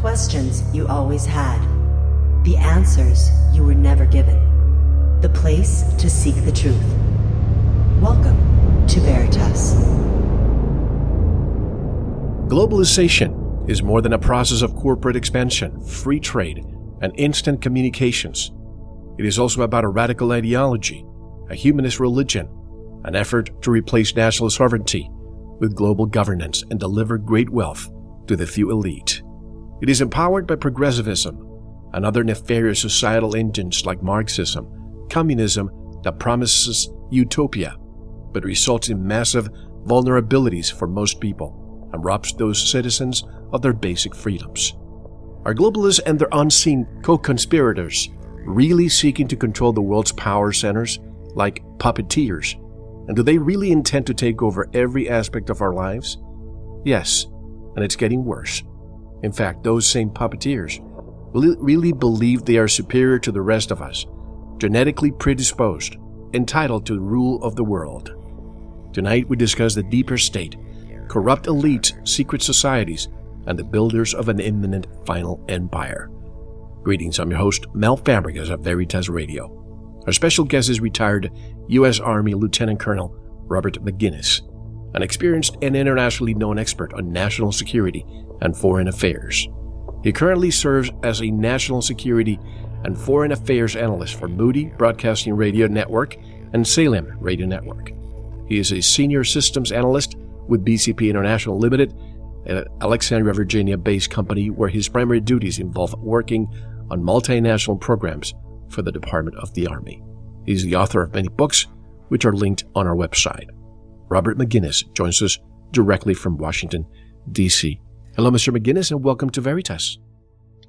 Questions you always had. The answers you were never given. The place to seek the truth. Welcome to Veritas. Globalization is more than a process of corporate expansion, free trade, and instant communications. It is also about a radical ideology, a humanist religion, an effort to replace national sovereignty with global governance and deliver great wealth to the few elite. It is empowered by progressivism and other nefarious societal engines like Marxism, communism that promises utopia, but results in massive vulnerabilities for most people and robs those citizens of their basic freedoms. Are globalists and their unseen co-conspirators really seeking to control the world's power centers like puppeteers? And do they really intend to take over every aspect of our lives? Yes, and it's getting worse. In fact, those same puppeteers really believe they are superior to the rest of us, genetically predisposed, entitled to rule of the world. Tonight we discuss the deeper state, corrupt elites, secret societies, and the builders of an imminent final empire. Greetings, I'm your host, Mel Fabregas of Veritas Radio. Our special guest is retired U.S. Army Lieutenant Colonel Robert Maginnis, an experienced and internationally known expert on national security and foreign affairs. He currently serves as a national security and foreign affairs analyst for Moody Broadcasting Radio Network and Salem Radio Network. He is a senior systems analyst with BCP International Limited, an Alexandria, Virginia based company where his primary duties involve working on multinational programs for the Department of the Army. He's the author of many books, which are linked on our website. Robert Maginnis joins us directly from Washington, D.C. Hello, Mr. Maginnis, and welcome to Veritas.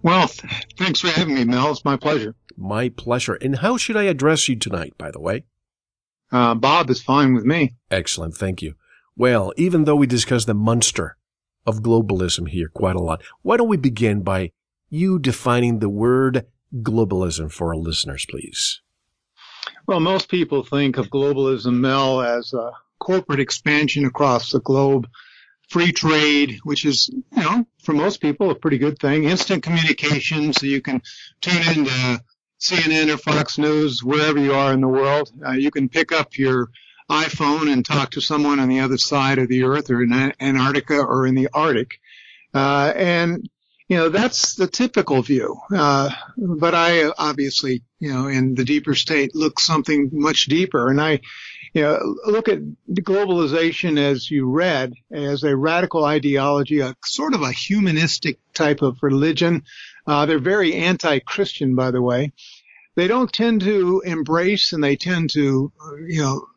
Well, th- thanks for having me, Mel. It's my pleasure. My pleasure. And how should I address you tonight, by the way? Uh, Bob is fine with me. Excellent. Thank you. Well, even though we discuss the monster of globalism here quite a lot, why don't we begin by you defining the word globalism for our listeners, please? Well, most people think of globalism, Mel, as a corporate expansion across the globe free trade, which is, you know, for most people a pretty good thing. Instant communication, so you can tune into CNN or Fox News wherever you are in the world. Uh, you can pick up your iPhone and talk to someone on the other side of the earth or in Antarctica or in the Arctic. Uh, and, you know, that's the typical view. Uh, but I obviously, you know, in the deeper state look something much deeper. And I, you know, look at globalization as you read as a radical ideology, a sort of a humanistic type of religion. Uh, they're very anti-Christian, by the way. They don't tend to embrace and they tend to, you know,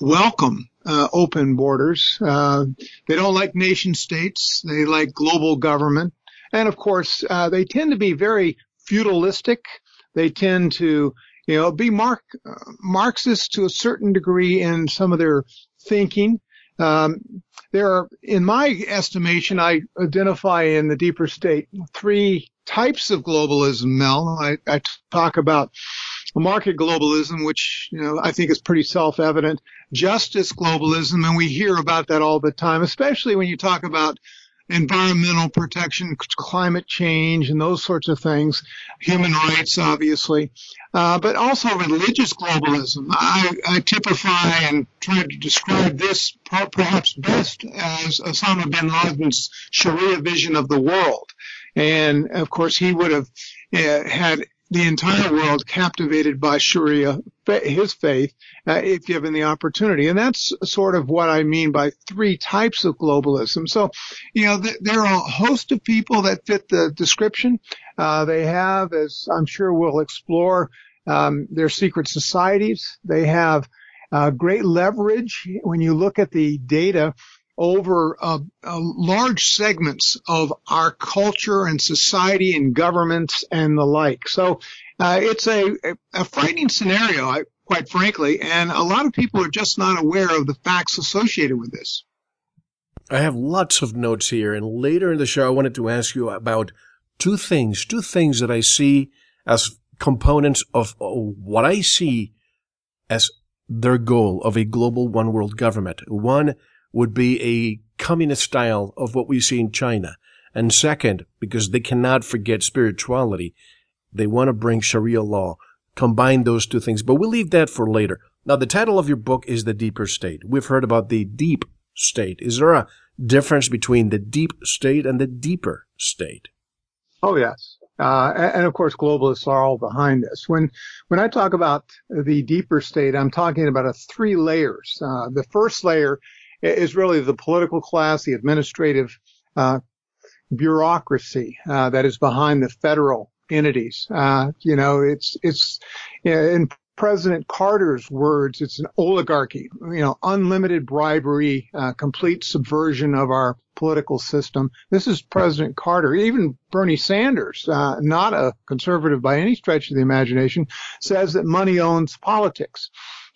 welcome uh, open borders. Uh, they don't like nation states. They like global government. And of course, uh, they tend to be very feudalistic. They tend to you know, be Mark, uh, Marxist to a certain degree in some of their thinking. Um, there are, in my estimation, I identify in the deeper state three types of globalism, Mel. I, I talk about market globalism, which, you know, I think is pretty self-evident, justice globalism, and we hear about that all the time, especially when you talk about environmental protection, climate change, and those sorts of things, human rights, obviously, uh, but also religious globalism. I, I, typify and try to describe this perhaps best as Osama bin Laden's Sharia vision of the world. And of course, he would have uh, had the entire world captivated by Sharia, his faith, uh, if given the opportunity. And that's sort of what I mean by three types of globalism. So, you know, th- there are a host of people that fit the description. Uh, they have, as I'm sure we'll explore, um, their secret societies. They have uh, great leverage when you look at the data over uh, uh, large segments of our culture and society and governments and the like. So uh, it's a, a frightening scenario, quite frankly, and a lot of people are just not aware of the facts associated with this. I have lots of notes here, and later in the show, I wanted to ask you about two things, two things that I see as components of what I see as their goal of a global one world government. One would be a communist style of what we see in China. And second, because they cannot forget spirituality, they want to bring Sharia law, combine those two things. But we'll leave that for later. Now, the title of your book is The Deeper State. We've heard about the deep state. Is there a difference between the deep state and the deeper state? Oh, yes. Uh, and of course, globalists are all behind this. When when I talk about the deeper state, I'm talking about a three layers. Uh, the first layer is really the political class, the administrative uh, bureaucracy uh, that is behind the federal entities. Uh, you know, it's it's in President Carter's words, it's an oligarchy, you know, unlimited bribery, uh, complete subversion of our political system. This is President Carter. Even Bernie Sanders, uh, not a conservative by any stretch of the imagination, says that money owns politics.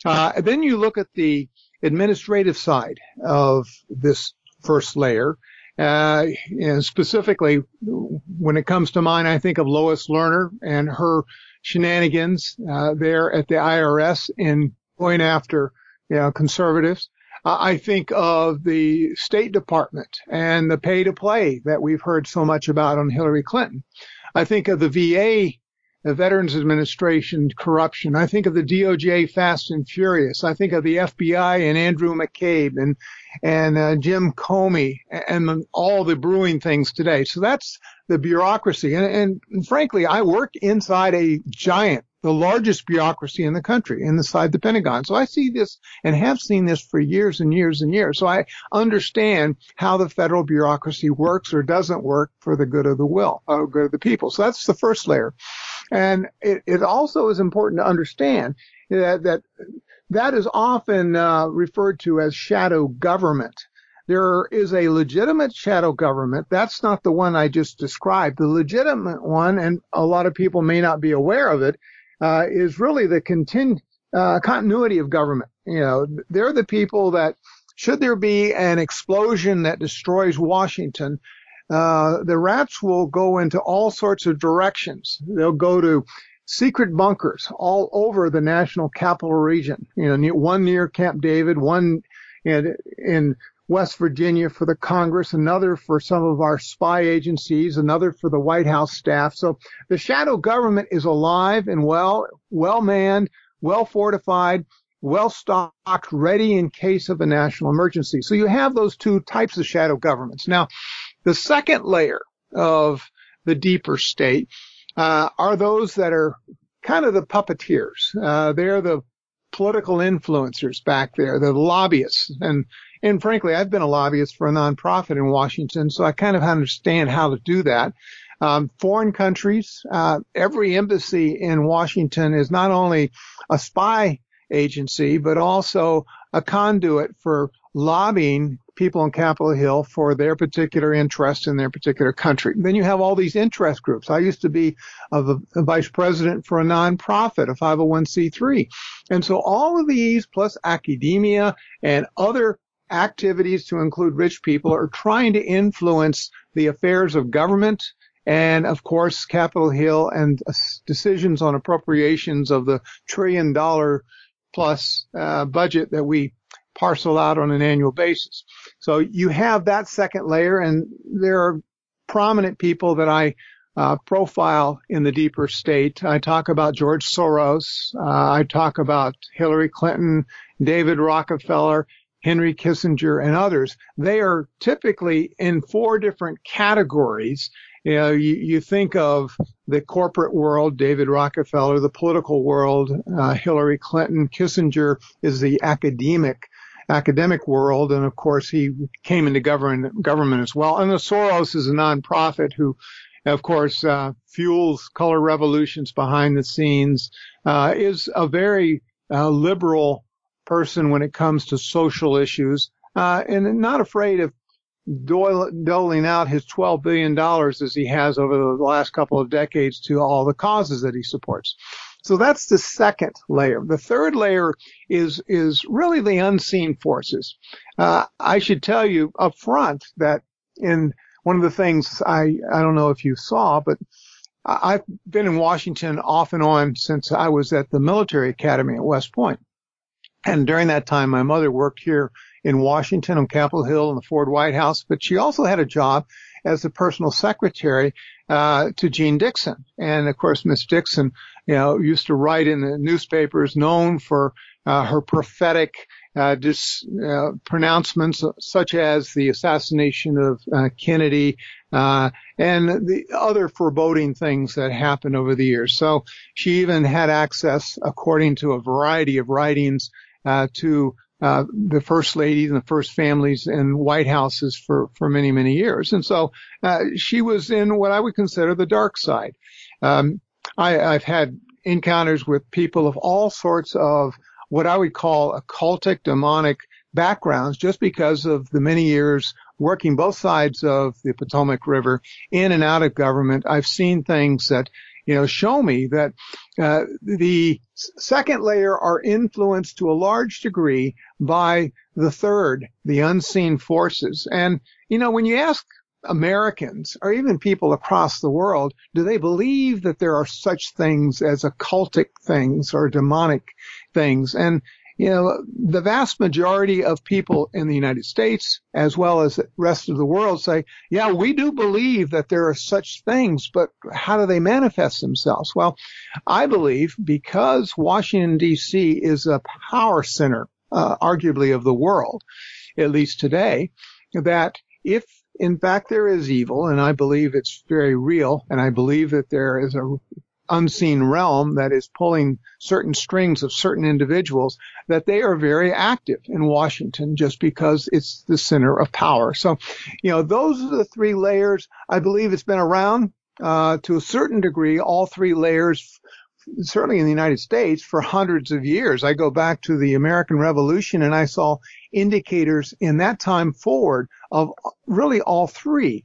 Uh, then you look at the administrative side of this first layer. Uh, and specifically, when it comes to mine, I think of Lois Lerner and her shenanigans uh, there at the IRS in going after you know, conservatives. I think of the State Department and the pay to play that we've heard so much about on Hillary Clinton. I think of the VA, the Veterans Administration corruption. I think of the DOJ Fast and Furious. I think of the FBI and Andrew McCabe and and uh, Jim Comey and all the brewing things today. So that's the bureaucracy. And, and, frankly, I work inside a giant, the largest bureaucracy in the country, inside the Pentagon. So I see this and have seen this for years and years and years. So I understand how the federal bureaucracy works or doesn't work for the good of the will, or good of the people. So that's the first layer. And it, it also is important to understand that, that that is often uh, referred to as shadow government. There is a legitimate shadow government. That's not the one I just described. The legitimate one, and a lot of people may not be aware of it, uh, is really the uh, continuity of government. You know, they're the people that, should there be an explosion that destroys Washington, uh, the rats will go into all sorts of directions. They'll go to secret bunkers all over the national capital region. You know, one near Camp David, one in, in West Virginia for the Congress, another for some of our spy agencies, another for the White House staff. So the shadow government is alive and well, well manned, well fortified, well stocked, ready in case of a national emergency. So you have those two types of shadow governments. Now, the second layer of the deeper state uh, are those that are kind of the puppeteers. Uh, they're the political influencers back there, the lobbyists. And, and frankly, I've been a lobbyist for a nonprofit in Washington, so I kind of understand how to do that. Um, foreign countries, uh, every embassy in Washington is not only a spy agency, but also a conduit for lobbying people on Capitol Hill for their particular interest in their particular country. Then you have all these interest groups. I used to be a, a vice president for a nonprofit, a 501c3. And so all of these plus academia and other activities to include rich people are trying to influence the affairs of government and of course Capitol Hill and uh, decisions on appropriations of the trillion dollar plus uh, budget that we parcel out on an annual basis. So you have that second layer and there are prominent people that I uh, profile in the deeper state. I talk about George Soros. Uh, I talk about Hillary Clinton, David Rockefeller, Henry Kissinger, and others. They are typically in four different categories. You know, you, you think of the corporate world, David Rockefeller, the political world, uh, Hillary Clinton, Kissinger is the academic academic world, and of course he came into government government as well. And the Soros is a nonprofit who, of course, uh, fuels color revolutions behind the scenes. Uh, is a very uh, liberal person when it comes to social issues, uh, and not afraid of doling out his $12 billion as he has over the last couple of decades to all the causes that he supports. So that's the second layer. The third layer is is really the unseen forces. Uh, I should tell you up front that in one of the things I I don't know if you saw, but I've been in Washington off and on since I was at the military academy at West Point. And during that time, my mother worked here in Washington on Capitol Hill in the Ford White House, but she also had a job as the personal secretary uh, to Jeane Dixon. And of course, Miss Dixon, you know, used to write in the newspapers, known for uh, her prophetic uh, dis, uh, pronouncements such as the assassination of uh, Kennedy uh, and the other foreboding things that happened over the years. So she even had access, according to a variety of writings, uh, to uh, the first ladies and the first families and White Houses for, for many, many years. And so she was in what I would consider the dark side. Um, I, I've had encounters with people of all sorts of what I would call occultic demonic backgrounds just because of the many years working both sides of the Potomac River in and out of government. I've seen things that, you know, show me that uh, the second layer are influenced to a large degree by the third, the unseen forces. And, you know, when you ask Americans or even people across the world, do they believe that there are such things as occultic things or demonic things. And, you know, the vast majority of people in the United States, as well as the rest of the world say, yeah, we do believe that there are such things, but how do they manifest themselves? Well, I believe because Washington DC is a power center, uh, arguably of the world, at least today, that if in fact there is evil, and I believe it's very real, and I believe that there is a unseen realm that is pulling certain strings of certain individuals that they are very active in Washington just because it's the center of power. So, you know, those are the three layers. I believe it's been around uh, to a certain degree, all three layers certainly in the United States for hundreds of years. I go back to the American Revolution and I saw indicators in that time forward of really all three.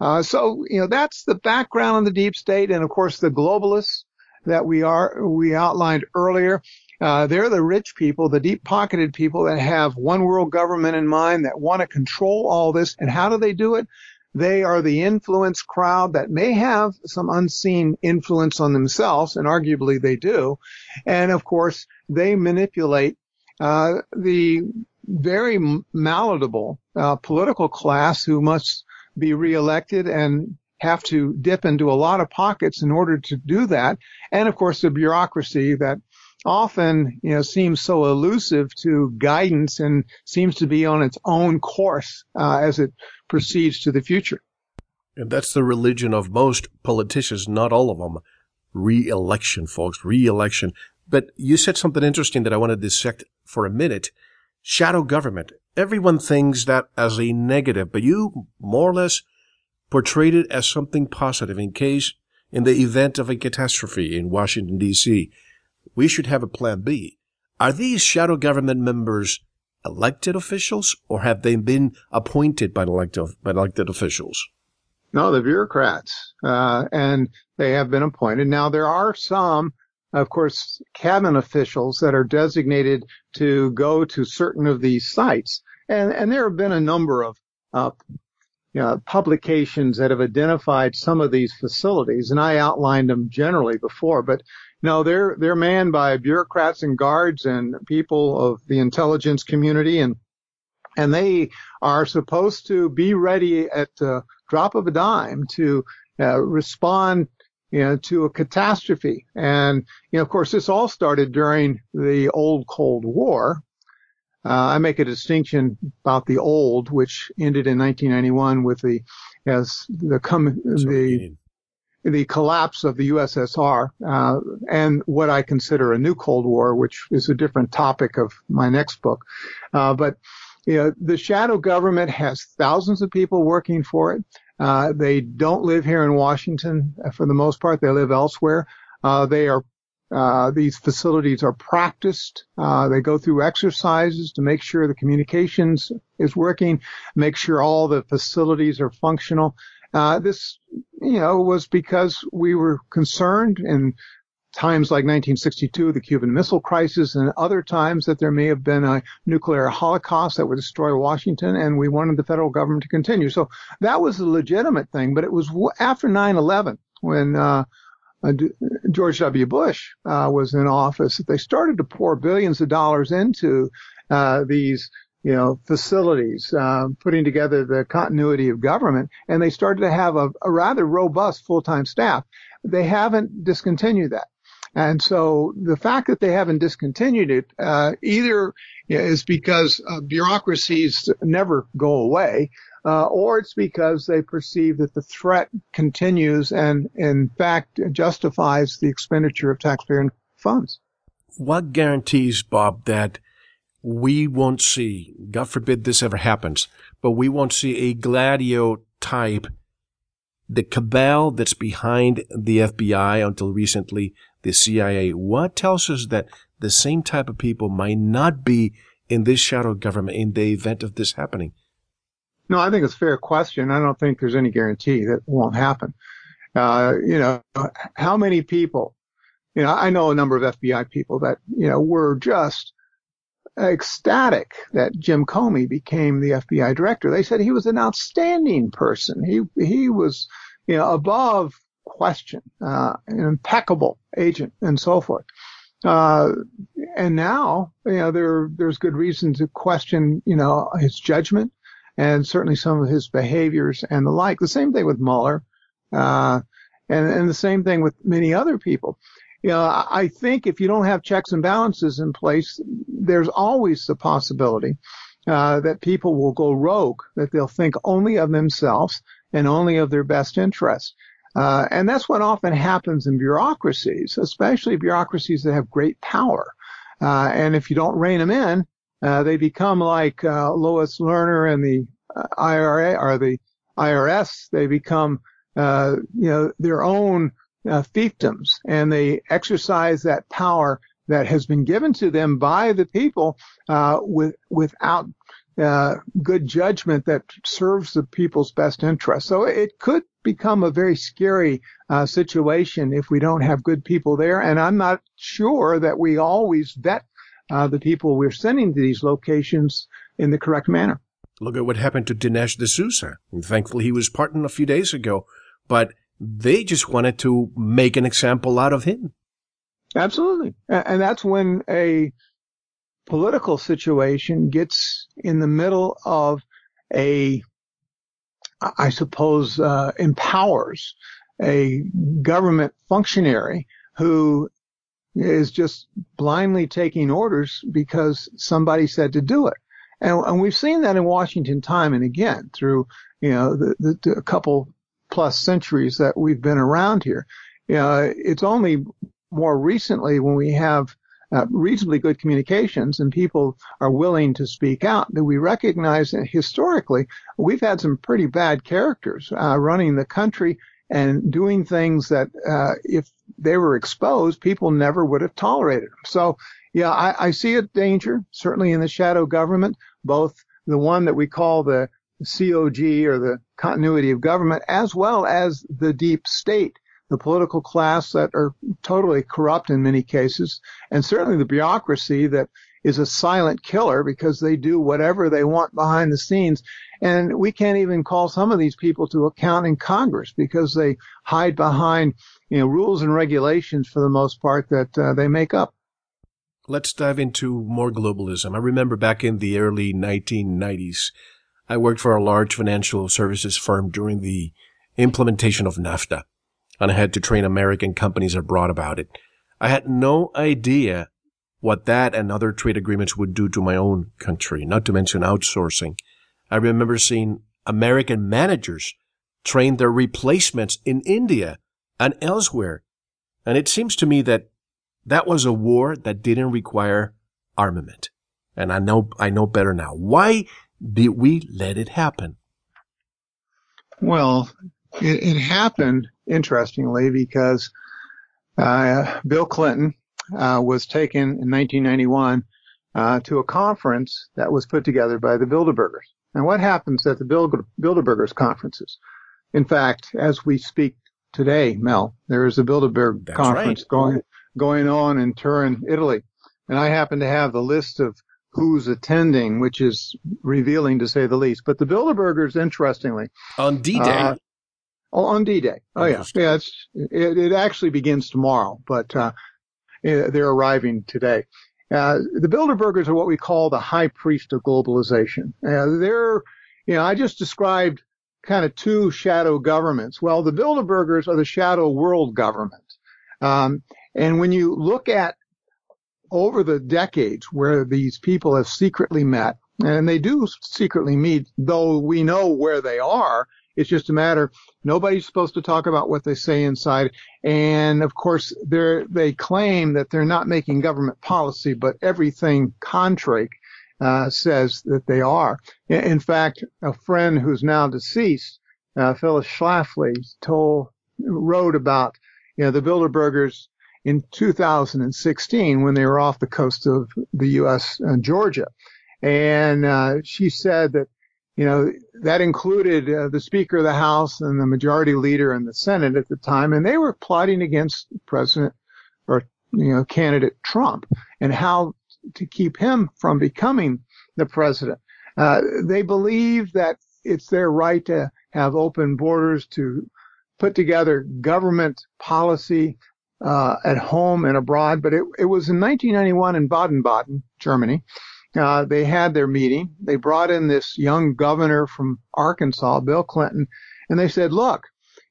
Uh, so, you know, that's the background on the deep state. And of course, the globalists that we are, we outlined earlier. Uh, they're the rich people, the deep pocketed people that have one world government in mind that want to control all this. And how do they do it? They are the influence crowd that may have some unseen influence on themselves, and arguably they do. And of course, they manipulate uh, the very malleable uh, political class who must be reelected and have to dip into a lot of pockets in order to do that. And of course, the bureaucracy that often, you know, seems so elusive to guidance and seems to be on its own course uh, as it proceeds to the future. And that's the religion of most politicians, not all of them. Re-election, folks, re-election. But you said something interesting that I want to dissect for a minute. Shadow government. Everyone thinks that as a negative, but you more or less portrayed it as something positive in case, in the event of a catastrophe in Washington, D.C. We should have a plan B. Are these shadow government members elected officials or have they been appointed by elected, by elected officials? No, the bureaucrats, uh, and they have been appointed. Now there are some of course, cabinet officials that are designated to go to certain of these sites. And, and there have been a number of uh, you know, publications that have identified some of these facilities, and I outlined them generally before, but no, they're they're manned by bureaucrats and guards and people of the intelligence community, and and they are supposed to be ready at the drop of a dime to uh, respond you know, to a catastrophe. And, you know, of course, this all started during the old Cold War. Uh, I make a distinction about the old, which ended in 1991 with the, as the come, the, the collapse of the USSR, uh, and what I consider a new Cold War, which is a different topic of my next book. Uh, but, you know, the shadow government has thousands of people working for it. Uh, they don't live here in Washington uh, for the most part. They live elsewhere. Uh, they are uh, these facilities are practiced. Uh, they go through exercises to make sure the communications is working, make sure all the facilities are functional. This, you know, was because we were concerned and times like 1962, the Cuban Missile Crisis, and other times that there may have been a nuclear holocaust that would destroy Washington, and we wanted the federal government to continue. So that was a legitimate thing, but it was after 9/11 when uh, uh, George W. Bush uh, was in office that they started to pour billions of dollars into uh, these you know, facilities, uh, putting together the continuity of government, and they started to have a, a rather robust full-time staff. They haven't discontinued that. And so the fact that they haven't discontinued it, uh, either is because uh, bureaucracies never go away, uh, or it's because they perceive that the threat continues and, in fact, justifies the expenditure of taxpayer funds. What guarantees, Bob, that we won't see, God forbid this ever happens, but we won't see a Gladio type, the cabal that's behind the FBI until recently, the CIA. What tells us that the same type of people might not be in this shadow government in the event of this happening? No, I think it's a fair question. I don't think there's any guarantee that won't happen. Uh, you know, how many people, you know, I know a number of FBI people that, you know, were just ecstatic that Jim Comey became the FBI director. They said he was an outstanding person. He, he was, you know, above question, uh, an impeccable agent and so forth. Uh, and now, you know, there, there's good reason to question, you know, his judgment and certainly some of his behaviors and the like. The same thing with Mueller, uh, and, and the same thing with many other people. You know, I think if you don't have checks and balances in place, there's always the possibility uh, that people will go rogue, that they'll think only of themselves and only of their best interests. Uh, and that's what often happens in bureaucracies, especially bureaucracies that have great power. Uh, and if you don't rein them in, uh, they become like uh, Lois Lerner and the uh, IRA or the IRS. They become, uh, you know, their own fiefdoms, and they exercise that power that has been given to them by the people with without uh, good judgment that serves the people's best interest. So it could become a very scary uh, situation if we don't have good people there. And I'm not sure that we always vet uh, the people we're sending to these locations in the correct manner. Look at what happened to Dinesh D'Souza. Thankfully, he was pardoned a few days ago, but they just wanted to make an example out of him. Absolutely. And that's when a political situation gets in the middle of a, I suppose, uh, empowers a government functionary who is just blindly taking orders because somebody said to do it. And, and we've seen that in Washington time and again through, you know, the, the, the couple plus centuries that we've been around here. You know, it's only more recently when we have uh, reasonably good communications and people are willing to speak out, that we recognize that historically we've had some pretty bad characters uh, running the country and doing things that uh, if they were exposed, people never would have tolerated them. So, yeah, I, I see a danger, certainly in the shadow government, both the one that we call the COG or the continuity of government, as well as the deep state the political class that are totally corrupt in many cases, and certainly the bureaucracy that is a silent killer because they do whatever they want behind the scenes. And we can't even call some of these people to account in Congress because they hide behind, you know, rules and regulations for the most part that uh, they make up. Let's dive into more globalism. I remember back in the early 1990s, I worked for a large financial services firm during the implementation of NAFTA and I had to train American companies abroad about it. I had no idea what that and other trade agreements would do to my own country, not to mention outsourcing. I remember seeing American managers train their replacements in India and elsewhere. And it seems to me that that was a war that didn't require armament. And I know, I know better now. Why did we let it happen? Well, it, it happened interestingly because uh, Bill Clinton uh, was taken in 1991 uh, to a conference that was put together by the Bilderbergers. And what happens at the Bilderbergers conferences? In fact, as we speak today, Mel, there is a Bilderberg That's conference right. going going on in Turin, Italy, and I happen to have the list of who's attending, which is revealing to say the least. But the Bilderbergers, interestingly, On D-Day. Uh, Oh, on D-Day. Oh, yeah. Yeah, it's, it, it actually begins tomorrow, but, uh, they're arriving today. Uh, the Bilderbergers are what we call the high priest of globalization. Uh, they're, you know, I just described kind of two shadow governments. Well, the Bilderbergers are the shadow world government. Um, and when you look at over the decades where these people have secretly met, and they do secretly meet, though we know where they are, it's just a matter, nobody's supposed to talk about what they say inside. And of course, they they claim that they're not making government policy, but everything Contrake uh, says that they are. In fact, a friend who's now deceased, uh, Phyllis Schlafly, told, wrote about, you know, the Bilderbergers in 2016 when they were off the coast of the U.S. Uh, Georgia. And uh, she said that you know, that included uh, the Speaker of the House and the Majority Leader in the Senate at the time, and they were plotting against President or you know candidate Trump and how to keep him from becoming the president. Uh, they believe that it's their right to have open borders to put together government policy uh, at home and abroad. But it, it was in 1991 in Baden-Baden, Germany, uh, they had their meeting. They brought in this young governor from Arkansas, Bill Clinton, and they said, look,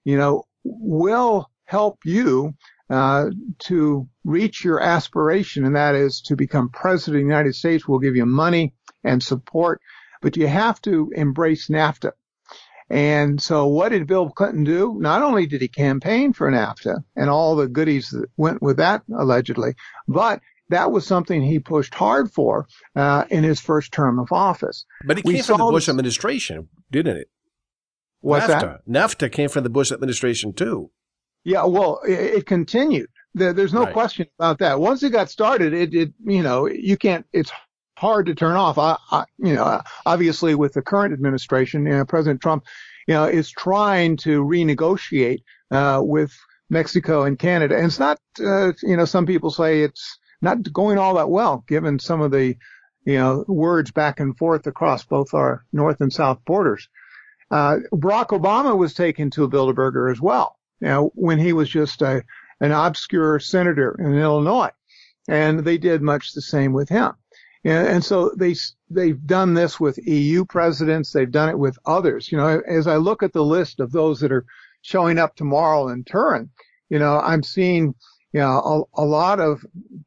you know, we'll help you uh, to reach your aspiration, and that is to become president of the United States. We'll give you money and support, but you have to embrace NAFTA. And so what did Bill Clinton do? Not only did he campaign for NAFTA and all the goodies that went with that allegedly, but that was something he pushed hard for uh, in his first term of office. But it came from the Bush administration, didn't it? What's NAFTA. that? NAFTA came from the Bush administration too. Yeah, well, it, it continued. There, there's no right. question about that. Once it got started, it, it, you know, you can't. It's hard to turn off. I, I, you know, obviously with the current administration, you know, President Trump, you know, is trying to renegotiate uh, with Mexico and Canada, and it's not. Uh, you know, some people say it's not going all that well, given some of the, you know, words back and forth across both our north and south borders. Uh, Barack Obama was taken to a Bilderberger as well, know, when he was just a, an obscure senator in Illinois. And they did much the same with him. And, and so they, they've done this with EU presidents. They've done it with others. You know, as I look at the list of those that are showing up tomorrow in Turin, you know, I'm seeing yeah, a, a, lot of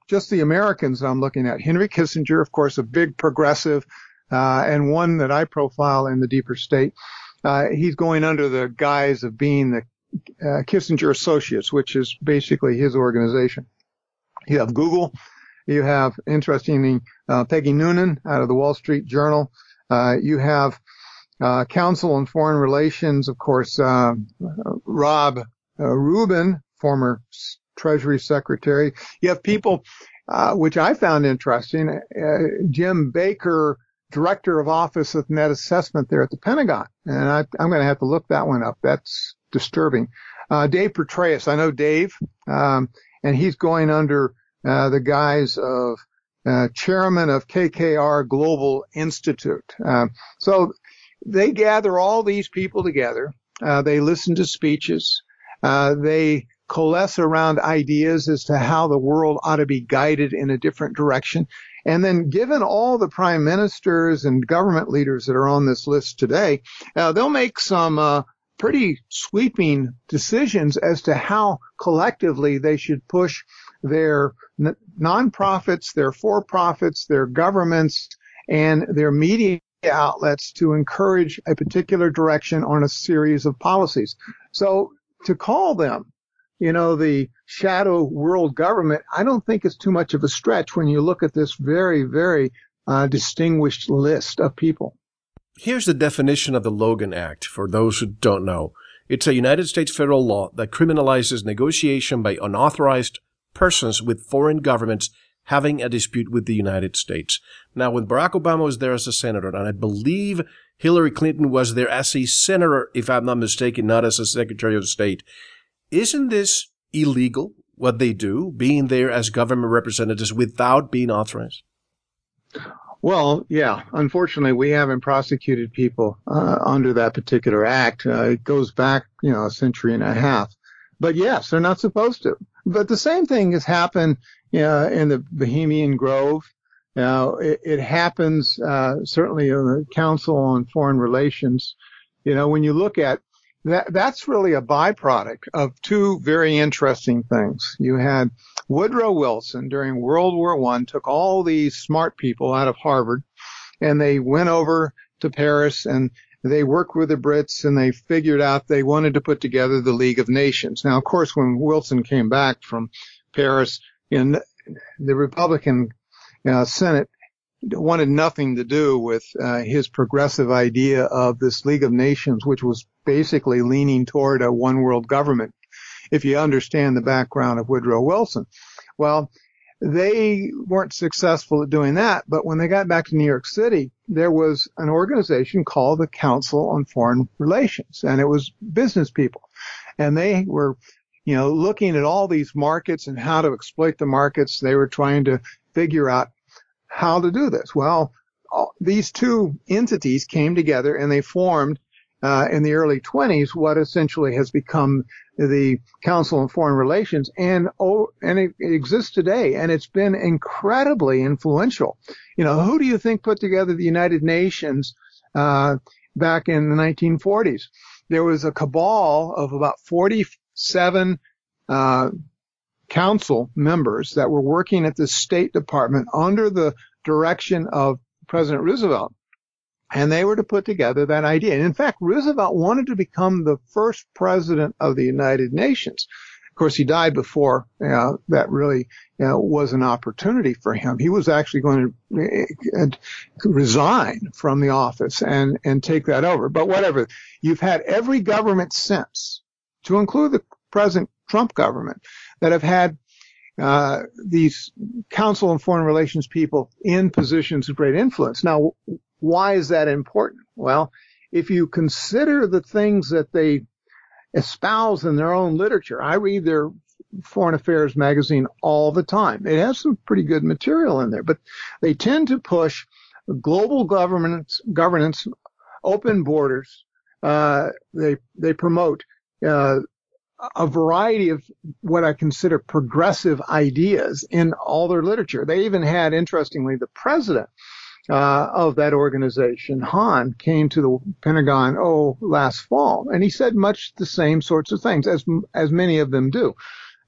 just the Americans I'm looking at. Henry Kissinger, of course, a big progressive, uh, and one that I profile in the deeper state. Uh, he's going under the guise of being the uh, Kissinger Associates, which is basically his organization. You have Google. You have, interestingly, uh, Peggy Noonan out of the Wall Street Journal. Uh, you have uh, Council on Foreign Relations, of course, Rob Rubin, former Treasury Secretary. You have people, uh, which I found interesting, uh, Jim Baker, Director of Office of Net Assessment there at the Pentagon. And I, am going to have to look that one up. That's disturbing. Uh, Dave Petraeus, I know Dave, um, and he's going under uh, the guise of uh, chairman of KKR Global Institute. Um, so they gather all these people together. Uh, they listen to speeches. they coalesce around ideas as to how the world ought to be guided in a different direction. And then given all the prime ministers and government leaders that are on this list today, uh, they'll make some uh, pretty sweeping decisions as to how collectively they should push their n- nonprofits, their for-profits, their governments, and their media outlets to encourage a particular direction on a series of policies. So to call them you know, the shadow world government, I don't think it's too much of a stretch when you look at this very, very uh, distinguished list of people. Here's the definition of the Logan Act for those who don't know. It's a United States federal law that criminalizes negotiation by unauthorized persons with foreign governments having a dispute with the United States. Now, when Barack Obama was there as a senator, and I believe Hillary Clinton was there as a senator, if I'm not mistaken, not as a secretary of state, isn't this illegal, what they do, being there as government representatives without being authorized? Well, yeah. Unfortunately, we haven't prosecuted people uh, under that particular act. Uh, it goes back, you know, a century and a half. But yes, they're not supposed to. But the same thing has happened uh, in the Bohemian Grove. Now, it, it happens uh, certainly in the Council on Foreign Relations. You know, when you look at that, that's really a byproduct of two very interesting things. You had Woodrow Wilson during World War One took all these smart people out of Harvard, and they went over to Paris and they worked with the Brits and they figured out they wanted to put together the League of Nations. Now, of course, when Wilson came back from Paris, in the Republican uh, Senate wanted nothing to do with uh, his progressive idea of this League of Nations, which was basically leaning toward a one world government. If you understand the background of Woodrow Wilson, well, they weren't successful at doing that. But when they got back to New York City, there was an organization called the Council on Foreign Relations, and it was business people, and they were you know, looking at all these markets and how to exploit the markets. They were trying to figure out how to do this. Well, all, these two entities came together and they formed uh, in the early 20s what essentially has become the Council on Foreign Relations and oh, and it, it, exists today and it's been incredibly influential. You know, who do you think put together the United Nations uh, back in the 1940s? There was a cabal of about 47 uh, council members that were working at the State Department under the direction of President Roosevelt. And they were to put together that idea. And in fact, Roosevelt wanted to become the first president of the United Nations. Of course, he died before that really was an opportunity for him. He was actually going to uh, resign from the office and, and take that over. But whatever, you've had every government since, to include the present Trump government, that have had uh, these Council on Foreign Relations people in positions of great influence. Now, why is that important? Well, if you consider the things that they espouse in their own literature, I read their Foreign Affairs magazine all the time. It has some pretty good material in there, but they tend to push global governance, governance, open borders. Uh, they they promote uh, a variety of what I consider progressive ideas in all their literature. They even had, interestingly, the president uh, of that organization, Hahn, came to the Pentagon oh last fall, and he said much the same sorts of things as as many of them do.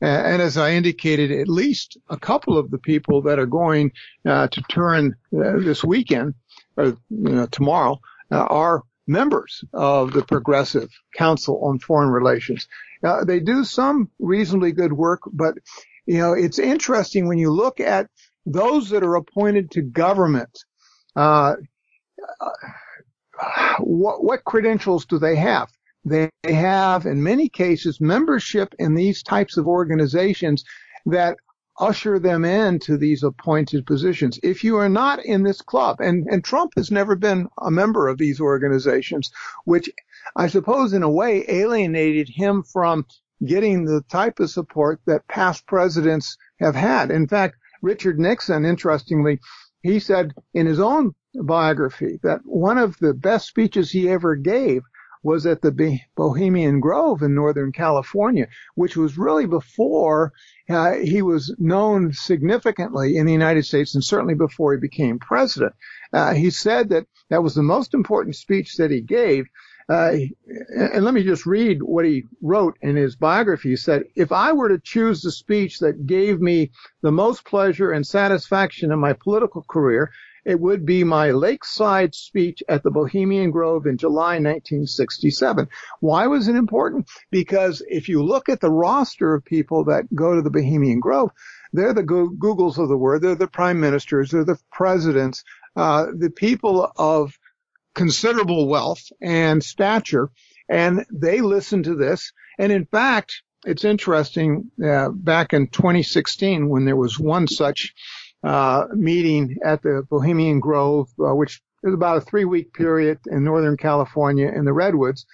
And as I indicated, at least a couple of the people that are going uh, to Turin uh, this weekend or you know, tomorrow uh, are members of the Progressive Council on Foreign Relations. Uh, they do some reasonably good work, but you know it's interesting when you look at those that are appointed to government. Uh, what, what credentials do they have? They have, in many cases, membership in these types of organizations that usher them into these appointed positions. If you are not in this club, and, and Trump has never been a member of these organizations, which I suppose in a way alienated him from getting the type of support that past presidents have had. In fact, Richard Nixon, interestingly, he said in his own biography that one of the best speeches he ever gave was at the Bohemian Grove in Northern California, which was really before uh, he was known significantly in the United States and certainly before he became president. Uh, he said that that was the most important speech that he gave. Uh, and let me just read what he wrote in his biography. He said, if I were to choose the speech that gave me the most pleasure and satisfaction in my political career, it would be my lakeside speech at the Bohemian Grove in July 1967. Why was it important? Because if you look at the roster of people that go to the Bohemian Grove, they're the Googles of the world. They're the prime ministers. They're the presidents. Uh, the people of considerable wealth and stature. And they listened to this. And in fact, it's interesting, uh, back in 2016 when there was one such uh, meeting at the Bohemian Grove, uh, which is about a three week period in Northern California in the Redwoods.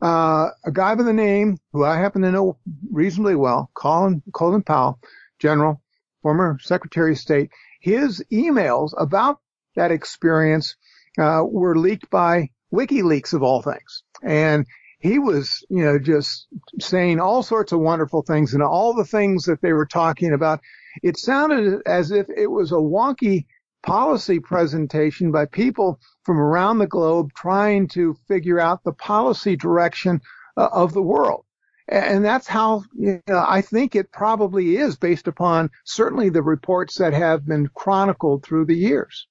Uh, a guy by the name who I happen to know reasonably well, Colin, Colin Powell, General, former Secretary of State, his emails about that experience uh, were leaked by WikiLeaks of all things. And he was, you know, just saying all sorts of wonderful things and all the things that they were talking about. It sounded as if it was a wonky policy presentation by people from around the globe trying to figure out the policy direction uh, of the world. And that's how you know, I think it probably is based upon certainly the reports that have been chronicled through the years.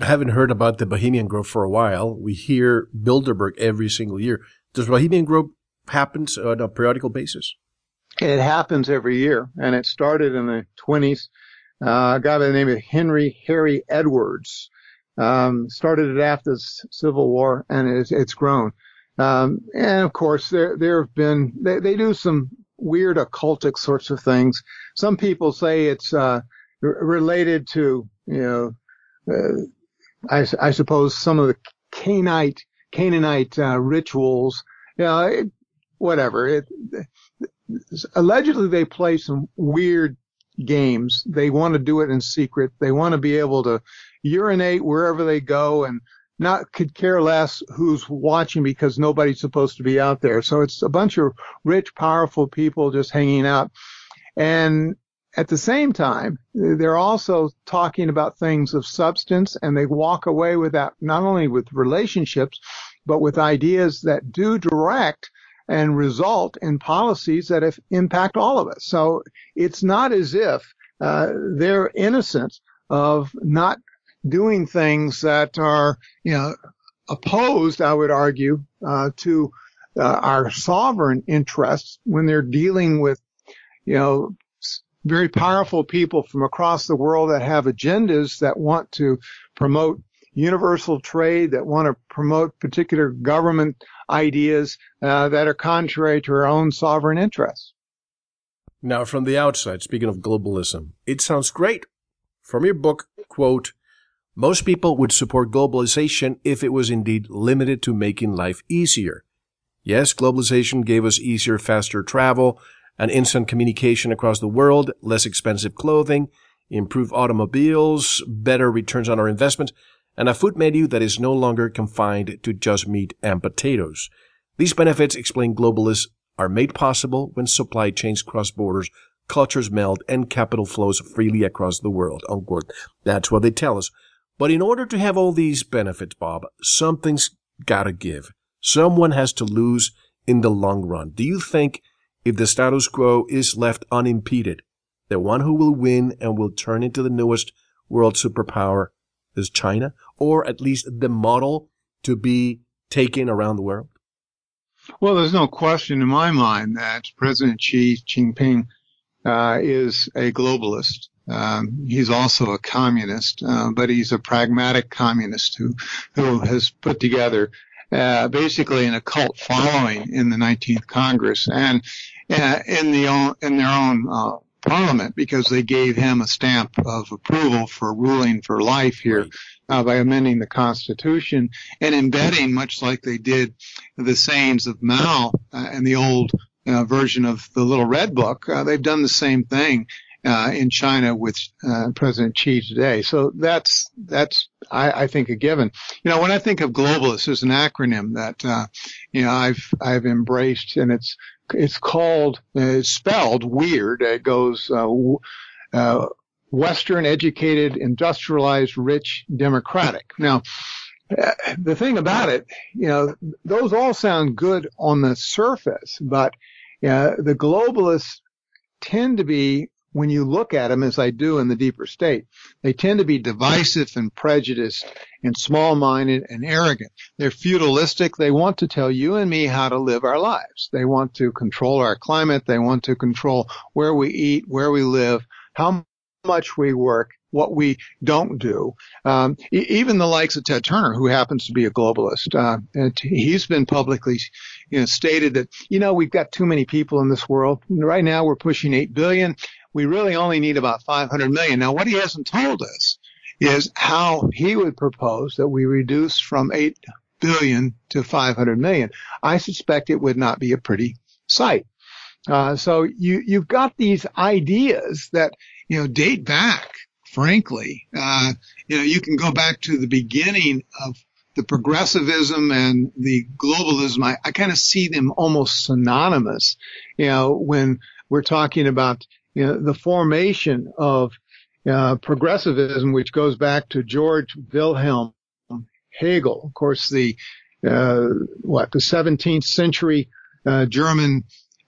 I haven't heard about the Bohemian Grove for a while. We hear Bilderberg every single year. Does Bohemian Grove happen on a periodical basis? It happens every year, and it started in the 20s. Uh, a guy by the name of Henry Harry Edwards um, started it after the Civil War, and it's, it's grown. Um, and of course, there there have been they, they do some weird occultic sorts of things. Some people say it's uh, r- related to you know, uh, I, I, suppose some of the Canaanite Canaanite uh, rituals. You know, it, whatever. It, allegedly, they play some weird games. They want to do it in secret. They want to be able to urinate wherever they go and not could care less who's watching because nobody's supposed to be out there. So it's a bunch of rich, powerful people just hanging out. And at the same time, they're also talking about things of substance and they walk away with that, not only with relationships, but with ideas that do direct and result in policies that have impact all of us. So it's not as if uh, they're innocent of not doing things that are, you know, opposed, I would argue, uh, to uh, our sovereign interests when they're dealing with, you know, very powerful people from across the world that have agendas that want to promote universal trade, that want to promote particular government ideas uh, that are contrary to our own sovereign interests. Now, from the outside, speaking of globalism, it sounds great. From your book, quote, most people would support globalization if it was indeed limited to making life easier. Yes, globalization gave us easier, faster travel and instant communication across the world, less expensive clothing, improved automobiles, better returns on our investment, and a food menu that is no longer confined to just meat and potatoes. These benefits, explain globalists, are made possible when supply chains cross borders, cultures meld, and capital flows freely across the world. Unquote. That's what they tell us. But in order to have all these benefits, Bob, something's gotta give. Someone has to lose in the long run. Do you think if the status quo is left unimpeded, the one who will win and will turn into the newest world superpower is China, or at least the model to be taken around the world? Well, there's no question in my mind that President Xi Jinping uh, is a globalist. Um, he's also a communist, uh, but he's a pragmatic communist who who has put together uh, basically an occult following in the 19th Congress and in the in their own uh, parliament because they gave him a stamp of approval for ruling for life here uh, by amending the Constitution and embedding, much like they did the sayings of Mao uh, and the old uh, version of the Little Red Book. Uh, they've done the same thing uh, in China with uh, President Xi today. So that's that's I, I, think a given. You know, when I think of globalist, there's an acronym that uh, you know I've I've embraced, and it's it's called uh, it's spelled weird. It goes. Uh, uh, Western educated, industrialized, rich, democratic. Now, the thing about it, you know, those all sound good on the surface, but uh, the globalists tend to be when you look at them as I do in the deeper state, they tend to be divisive and prejudiced and small-minded and arrogant. They're feudalistic. They want to tell you and me how to live our lives. They want to control our climate. They want to control where we eat, where we live, how much we work, what we don't do. Um, even the likes of Ted Turner, who happens to be a globalist, uh, and he's been publicly you know, stated that, you know, we've got too many people in this world. Right now we're pushing 8 billion we really only need about 500 million. Now, what he hasn't told us is how he would propose that we reduce from 8 billion to 500 million. I suspect it would not be a pretty sight. Uh, so you, you've got these ideas that, you know, date back, frankly. Uh, you know, you can go back to the beginning of the progressivism and the globalism, I, I kind of see them almost synonymous. You know, when we're talking about you know, the formation of uh, progressivism, which goes back to George Wilhelm Hegel, of course, the uh, what the 17th century uh, German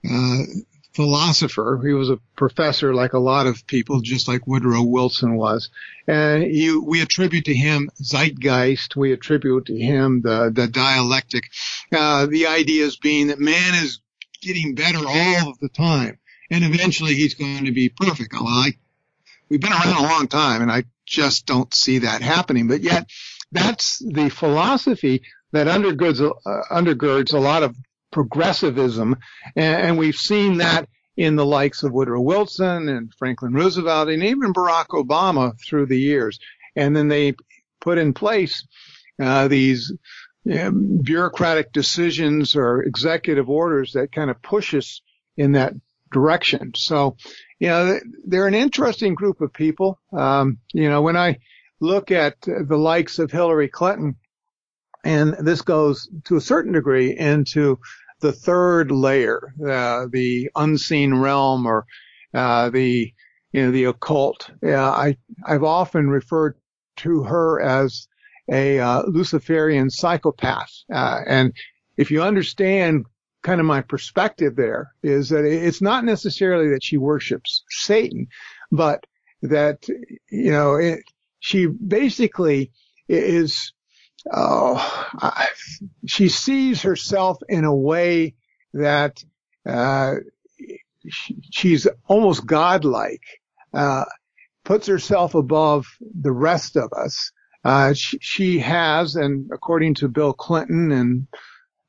uh, philosopher. He was a professor like a lot of people, just like Woodrow Wilson was. And you, we attribute to him zeitgeist. We attribute to him the, the dialectic. Uh, the ideas being that man is getting better all of the time. And eventually he's going to be perfect. Well, I, we've been around a long time and I just don't see that happening. But yet that's the philosophy that undergirds, uh, undergirds a lot of progressivism. And, and we've seen that in the likes of Woodrow Wilson and Franklin Roosevelt and even Barack Obama through the years. And then they put in place uh, these bureaucratic decisions or executive orders that kind of push us in that direction. So, you know, they're an interesting group of people. Um, you know, when I look at the likes of Hillary Clinton, and this goes to a certain degree into the third layer, uh, the unseen realm or uh, the you know the occult. Yeah, I I've often referred to her as a uh, Luciferian psychopath, uh, and if you understand kind of my perspective there is that it's not necessarily that she worships Satan, but that you know it, she basically is oh, she sees herself in a way that uh, she, she's almost godlike, uh, puts herself above the rest of us. Uh, she, she, has, and according to Bill Clinton and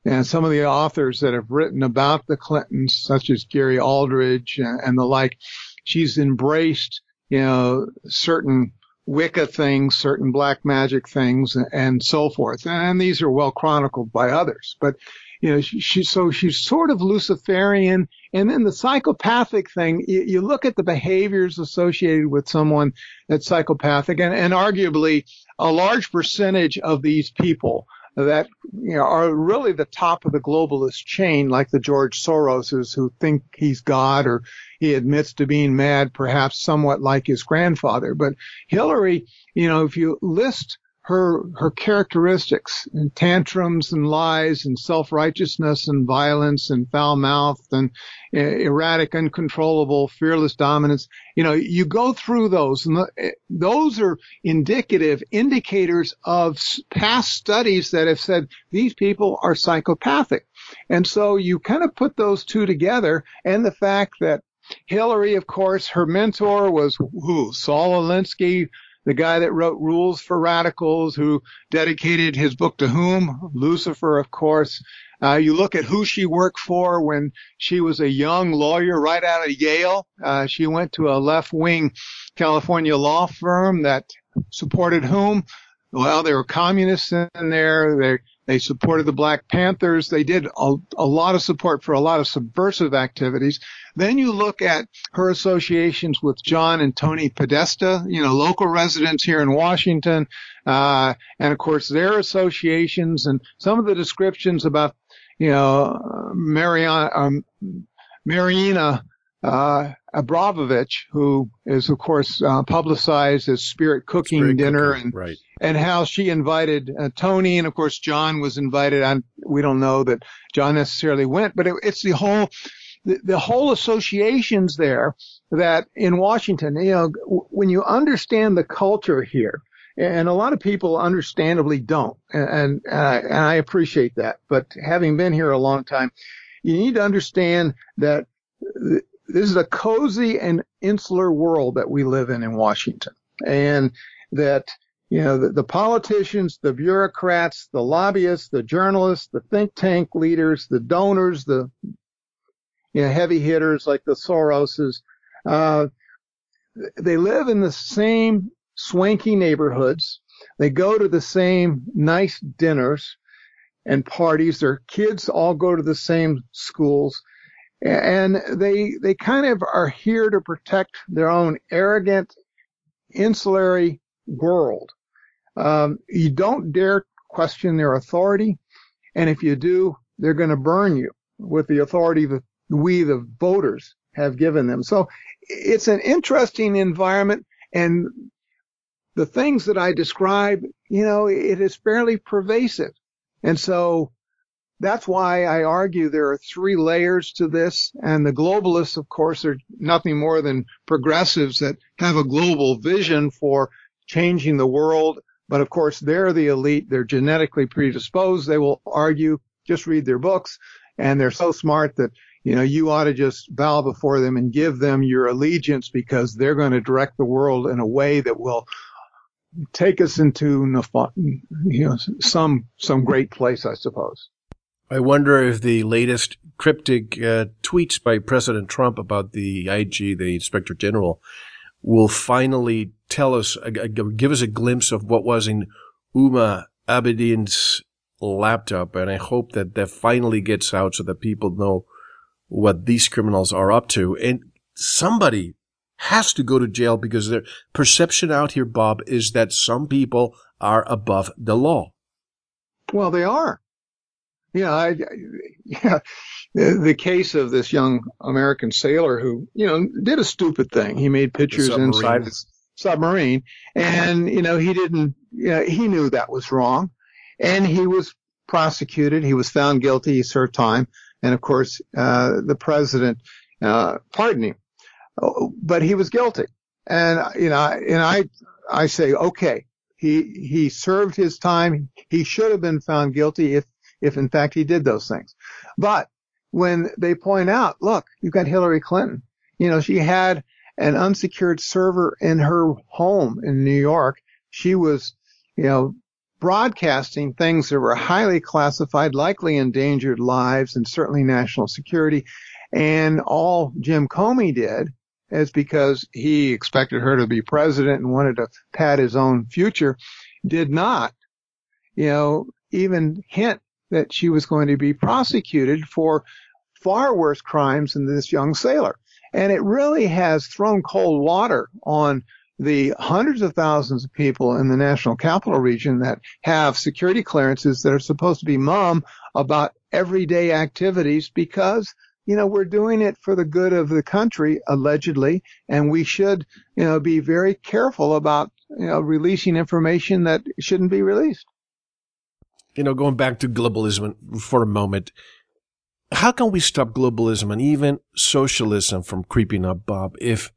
and some of the authors that have written about the Clintons, such as Gary Aldrich and, the like, she's embraced, you know, certain Wicca things, certain black magic things, and so forth. And these are well chronicled by others. But you know, she, she so she's sort of Luciferian. And then the psychopathic thing, you, you, look at the behaviors associated with someone that's psychopathic, and, and arguably a large percentage of these people that you know are really the top of the globalist chain, like the George Soroses who think he's God or he admits to being mad, perhaps somewhat like his grandfather. But Hillary, you know, if you list her her characteristics and tantrums and lies and self-righteousness and violence and foul mouth and uh, erratic uncontrollable fearless dominance you know you go through those and eh, those are indicative indicators of past studies that have said these people are psychopathic and so you kind of put those two together and the fact that Hillary, of course, her mentor was who? Saul Alinsky, the guy that wrote Rules for Radicals, who dedicated his book to whom? Lucifer, of course. Uh, you look at who she worked for when she was a young lawyer right out of Yale. Uh, she went to a left-wing California law firm that supported whom? Well, there were communists in there. They they supported the Black Panthers. They did a, a lot of support for a lot of subversive activities. Then you look at her associations with John and Tony Podesta, you know, local residents here in Washington, uh, and of course their associations and some of the descriptions about, you know, Mariana, um, Marina uh, Abramovich, who is of course uh, publicized as Spirit Cooking Spirit Dinner, cooking, and right. and how she invited uh, Tony, and of course John was invited. On we don't know that John necessarily went, but it, it's the whole the, the whole associations there that in Washington, you know, when you understand the culture here, and a lot of people understandably don't, and, and, uh, and I appreciate that. But having been here a long time, you need to understand that this is a cozy and insular world that we live in in Washington, and that you know the, the politicians, the bureaucrats, the lobbyists, the journalists, the think tank leaders, the donors, the you know, heavy hitters like the Soroses. Uh, they live in the same swanky neighborhoods. They go to the same nice dinners and parties. Their kids all go to the same schools. And they, they kind of are here to protect their own arrogant, insulary world. Um, you don't dare question their authority. And if you do, they're going to burn you with the authority that we, the voters, have given them. So it's an interesting environment. And the things that I describe, you know, it is fairly pervasive. And so that's why I argue there are three layers to this. And the globalists, of course, are nothing more than progressives that have a global vision for changing the world. But of course, they're the elite. They're genetically predisposed. They will argue, just read their books. And they're so smart that, you know, you ought to just bow before them and give them your allegiance because they're going to direct the world in a way that will take us into you know some some great place, I suppose. I wonder if the latest cryptic uh, tweets by President Trump about the IG, the Inspector General, will finally tell us, uh, give us a glimpse of what was in Huma Abedin's laptop. And I hope that that finally gets out so that people know what these criminals are up to. And somebody has to go to jail because their perception out here, Bob, is that some people are above the law. Well, they are. Yeah, I, yeah. The, the, case of this young American sailor who, you know, did a stupid thing. He made pictures inside the submarine, and you know, he didn't. You know, he knew that was wrong, and he was prosecuted. He was found guilty. He served time, and of course, uh, the president uh, pardoned him but he was guilty. And, you know, and I, I say, okay, he, he served his time. He should have been found guilty if, if in fact he did those things. But when they point out, look, you've got Hillary Clinton, you know, she had an unsecured server in her home in New York. She was, you know, broadcasting things that were highly classified, likely endangered lives and certainly national security. And all Jim Comey did is because he expected her to be president and wanted to pad his own future, did not, you know, even hint that she was going to be prosecuted for far worse crimes than this young sailor. And it really has thrown cold water on the hundreds of thousands of people in the national capital region that have security clearances that are supposed to be mum about everyday activities because you know, we're doing it for the good of the country, allegedly, and we should, you know, be very careful about, you know, releasing information that shouldn't be released. You know, going back to globalism for a moment, how can we stop globalism and even socialism from creeping up, Bob, if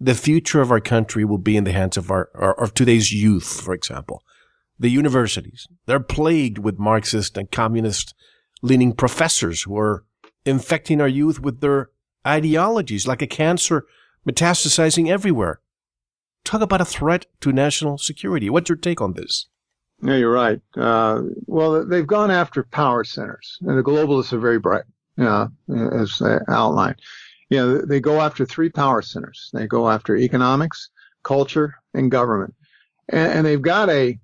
the future of our country will be in the hands of our, our of today's youth, for example? The universities, they're plagued with Marxist and communist leaning professors who are infecting our youth with their ideologies like a cancer metastasizing everywhere. Talk about a threat to national security. What's your take on this? Yeah, you're right. Uh, well, they've gone after power centers, and the globalists are very bright, uh, as outlined. You know, they go after three power centers. They go after economics, culture, and government, and, and they've got a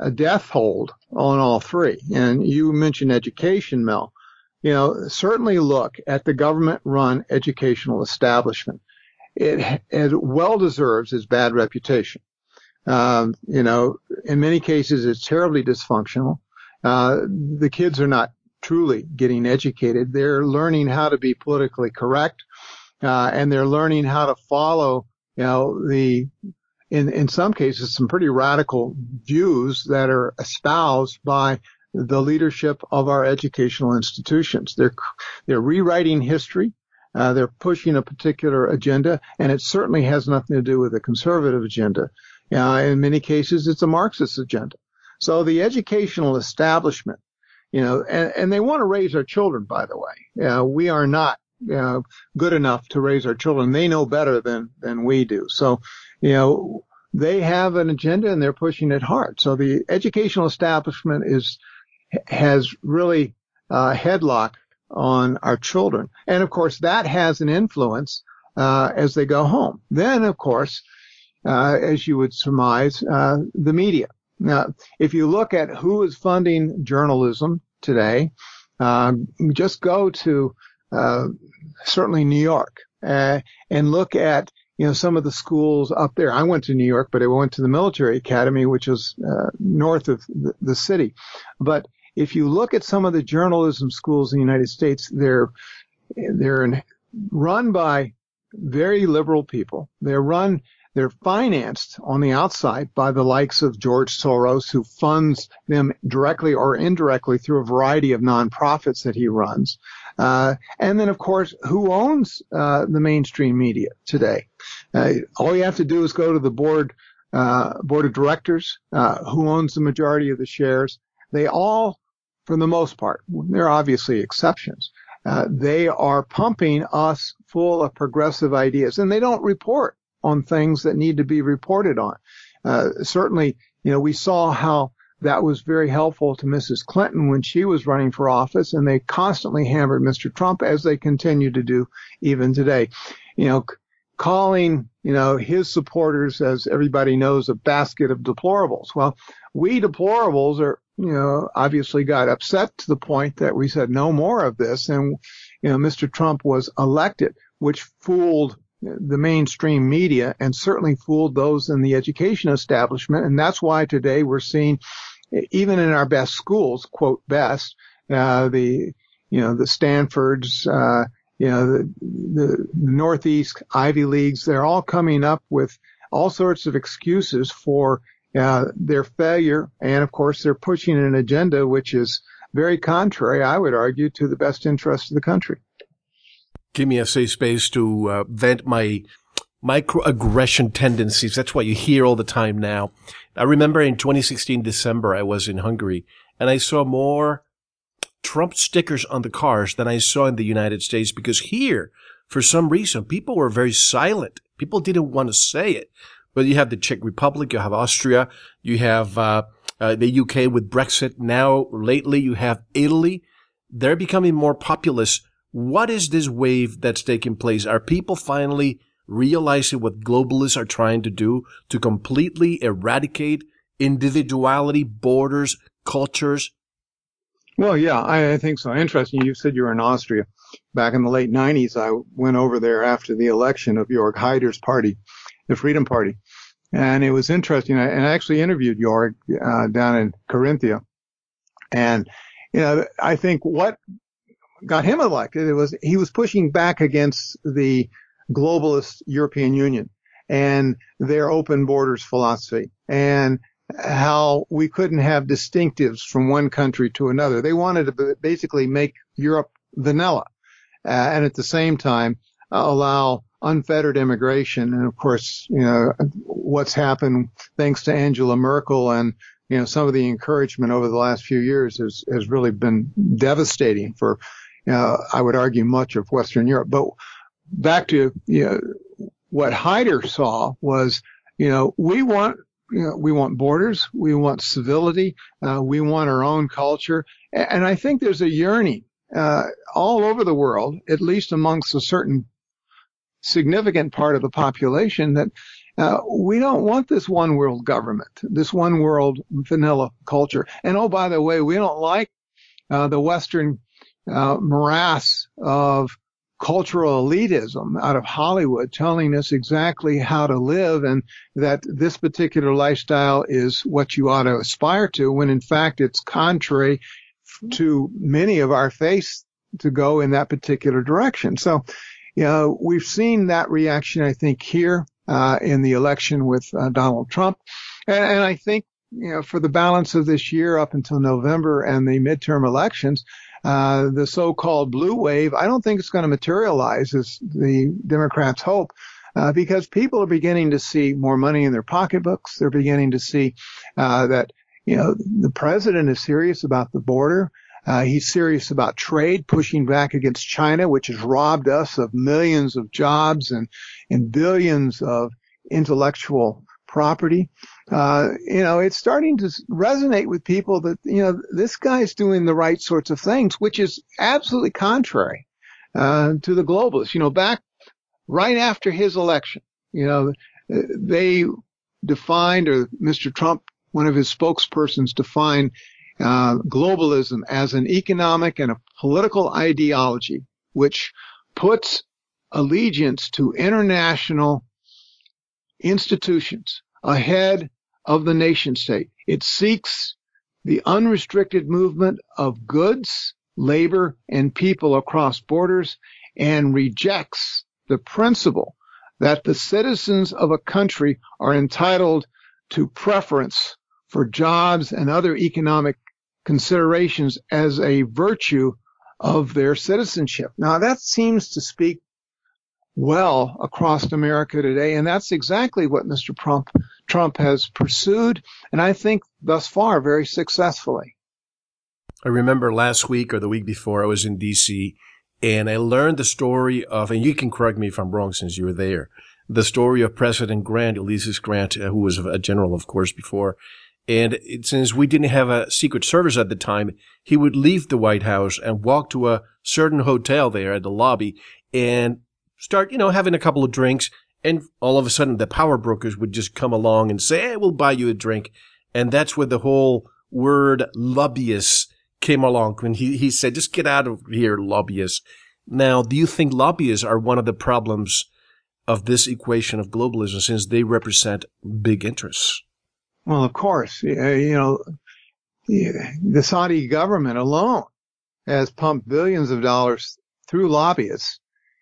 a death hold on all three. And you mentioned education, Mel you know, certainly look at the government run educational establishment. It, it well deserves its bad reputation. Um, you know, in many cases, it's terribly dysfunctional. Uh, the kids are not truly getting educated. They're learning how to be politically correct, uh, and they're learning how to follow, you know, the, in, in some cases, some pretty radical views that are espoused by the leadership of our educational institutions. They're they're rewriting history. Uh, they're pushing a particular agenda, and it certainly has nothing to do with a conservative agenda. Uh, in many cases, it's a Marxist agenda. So the educational establishment, you know, and, and they want to raise our children, by the way. Uh, we are not good enough to raise our children. They know better than, than we do. So, you know, they have an agenda and they're pushing it hard. So the educational establishment is has really uh, headlock on our children. And of course, that has an influence uh, as they go home. Then, of course, as you would surmise, uh, the media. Now, if you look at who is funding journalism today, uh, just go to uh, certainly New York and look at you know, some of the schools up there. I went to New York, but I went to the military academy, which is uh, north of the, the city. But if you look at some of the journalism schools in the United States, they're they're run by very liberal people. They're run they're financed on the outside by the likes of George Soros, who funds them directly or indirectly through a variety of nonprofits that he runs. Uh, and then, of course, who owns uh, the mainstream media today? Uh, all you have to do is go to the board uh, board of directors, uh, who owns the majority of the shares. They all, for the most part, there are obviously exceptions. Uh, they are pumping us full of progressive ideas, and they don't report on things that need to be reported on. Uh, certainly, you know, we saw how that was very helpful to Mrs. Clinton when she was running for office, and they constantly hammered Mr. Trump as they continue to do even today. You know, calling, you know, his supporters, as everybody knows, a basket of deplorables. Well, we deplorables are, you know, obviously got upset to the point that we said no more of this. And, you know, Mr. Trump was elected, which fooled the mainstream media and certainly fooled those in the education establishment. And that's why today we're seeing, even in our best schools, quote best, uh, the, you know, the Stanfords, uh, you know, the, the, Northeast Ivy Leagues, they're all coming up with all sorts of excuses for uh, their failure. And of course, they're pushing an agenda which is very contrary, I would argue, to the best interest of the country give me a safe space to uh, vent my microaggression tendencies. That's what you hear all the time now. I remember in 2016 December, I was in Hungary and I saw more Trump stickers on the cars than I saw in the United States because here, for some reason, people were very silent. People didn't want to say it. But you have the Czech Republic, you have Austria, you have uh, uh, the UK with Brexit. Now, lately, you have Italy. They're becoming more populist what is this wave that's taking place? Are people finally realizing what globalists are trying to do to completely eradicate individuality, borders, cultures? Well, yeah, I, I, think so. Interesting. You said you were in Austria. Back in the late 90s, I went over there after the election of Jörg Haider's party, the Freedom Party. And it was interesting. I, and I actually interviewed Jörg uh, down in Carinthia. And, you know, I think what got him elected, it was he was pushing back against the globalist European Union and their open borders philosophy and how we couldn't have distinctives from one country to another. They wanted to basically make Europe vanilla uh, and at the same time uh, allow unfettered immigration. And of course, you know, what's happened thanks to Angela Merkel and you know, some of the encouragement over the last few years has, has really been devastating for uh, I would argue much of Western Europe. But back to you know, what Haider saw was, you know, we want you know, we want borders, we want civility, uh, we want our own culture, and I think there's a yearning uh, all over the world, at least amongst a certain significant part of the population, that uh, we don't want this one world government, this one world vanilla culture. And oh, by the way, we don't like uh, the Western uh, morass of cultural elitism out of Hollywood telling us exactly how to live and that this particular lifestyle is what you ought to aspire to when in fact it's contrary to many of our faiths to go in that particular direction. So, you know, we've seen that reaction, I think, here uh, in the election with uh, Donald Trump. And, and I think, you know, for the balance of this year up until November and the midterm elections, uh, the so-called blue wave, I don't think it's going to materialize as the Democrats hope. Uh, because people are beginning to see more money in their pocketbooks. They're beginning to see uh, that you know the president is serious about the border. Uh, he's serious about trade, pushing back against China, which has robbed us of millions of jobs and and billions of intellectual property uh, you know, it's starting to resonate with people that, you know, this guy's doing the right sorts of things, which is absolutely contrary, uh, to the globalists. You know, back right after his election, you know, they defined, or Mr. Trump, one of his spokespersons defined, uh, globalism as an economic and a political ideology which puts allegiance to international institutions ahead of the nation state. It seeks the unrestricted movement of goods, labor, and people across borders and rejects the principle that the citizens of a country are entitled to preference for jobs and other economic considerations as a virtue of their citizenship. Now that seems to speak well across America today, and that's exactly what Mr. Trump Trump has pursued, and I think thus far very successfully. I remember last week or the week before I was in D.C. and I learned the story of, and you can correct me if I'm wrong since you were there, the story of President Grant, Ulysses Grant, uh, who was a general, of course, before. And it, since we didn't have a Secret Service at the time, he would leave the White House and walk to a certain hotel there at the lobby and start, you know, having a couple of drinks. And all of a sudden, the power brokers would just come along and say, hey, we'll buy you a drink. And that's where the whole word lobbyists came along when he, he said, just get out of here, lobbyists. Now, do you think lobbyists are one of the problems of this equation of globalism since they represent big interests? Well, of course, uh, you know, the Saudi government alone has pumped billions of dollars through lobbyists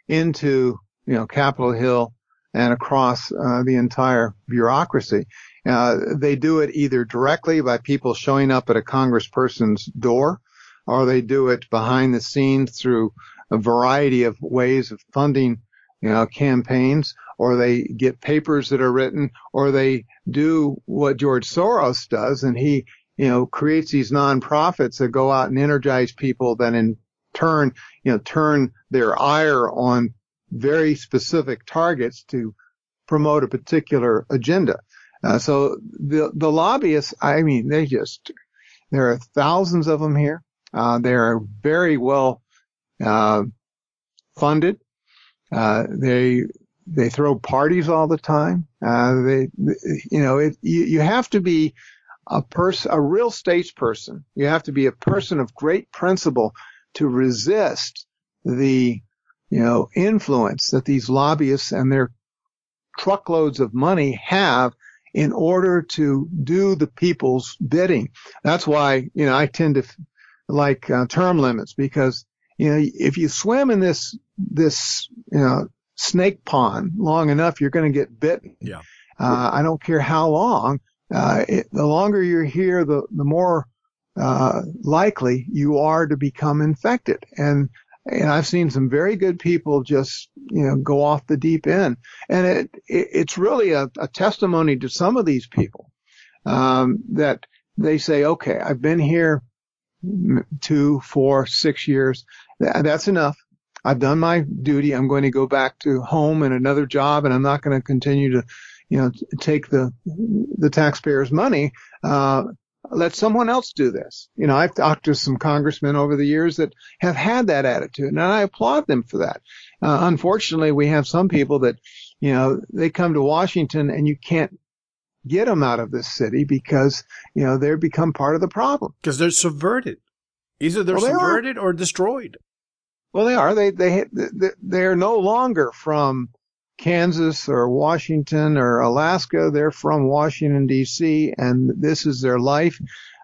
into, you know, Capitol Hill and across uh, the entire bureaucracy. Uh, they do it either directly by people showing up at a congressperson's door, or they do it behind the scenes through a variety of ways of funding you know, campaigns, or they get papers that are written, or they do what George Soros does, and he, you know, creates these nonprofits that go out and energize people, then in turn, you know, turn their ire on very specific targets to promote a particular agenda. Uh, so the the lobbyists, I mean, they just there are thousands of them here. Uh, they are very well uh, funded. Uh, they they throw parties all the time. Uh, they, you know, it, you, you have to be a person, a real statesperson. You have to be a person of great principle to resist the, you know, influence that these lobbyists and their truckloads of money have in order to do the people's bidding. That's why, you know, I tend to like uh, term limits because, you know, if you swim in this this you know snake pond long enough, you're going to get bitten. Yeah. Uh, I don't care how long. Uh, it, the longer you're here, the the more uh, likely you are to become infected. And and I've seen some very good people just you know go off the deep end, and it, it it's really a, a, testimony to some of these people um, that they say, okay, I've been here two, four, six years. That's enough. I've done my duty. I'm going to go back to home and another job, and I'm not going to continue to, you know, take the the taxpayers' money. Uh, let someone else do this. You know, I've talked to some congressmen over the years that have had that attitude, and I applaud them for that. Uh, unfortunately, we have some people that, you know, they come to Washington and you can't get them out of this city because, you know, they've become part of the problem. Because they're subverted. Either they're well, they subverted are. or destroyed. Well, they are. They they they're no longer from Kansas or Washington or Alaska. They're from Washington D.C. and this is their life.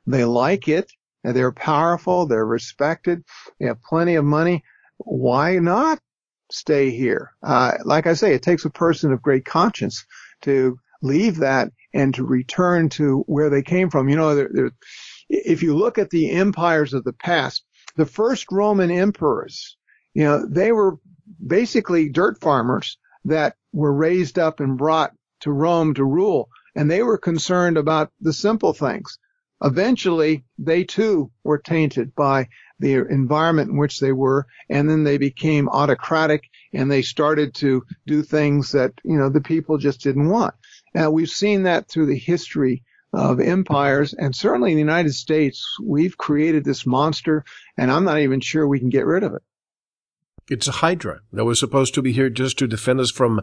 They like it. They're powerful. They're respected. They have plenty of money. Why not stay here? Uh, like I say, it takes a person of great conscience to leave that and to return to where they came from. You know, they're, they're, if you look at the empires of the past, the first Roman emperors you know, they were basically dirt farmers that were raised up and brought to Rome to rule. And they were concerned about the simple things. Eventually, they too were tainted by the environment in which they were. And then they became autocratic and they started to do things that, you know, the people just didn't want. Now we've seen that through the history of empires and certainly in the United States, we've created this monster and I'm not even sure we can get rid of it. It's a hydra that was supposed to be here just to defend us from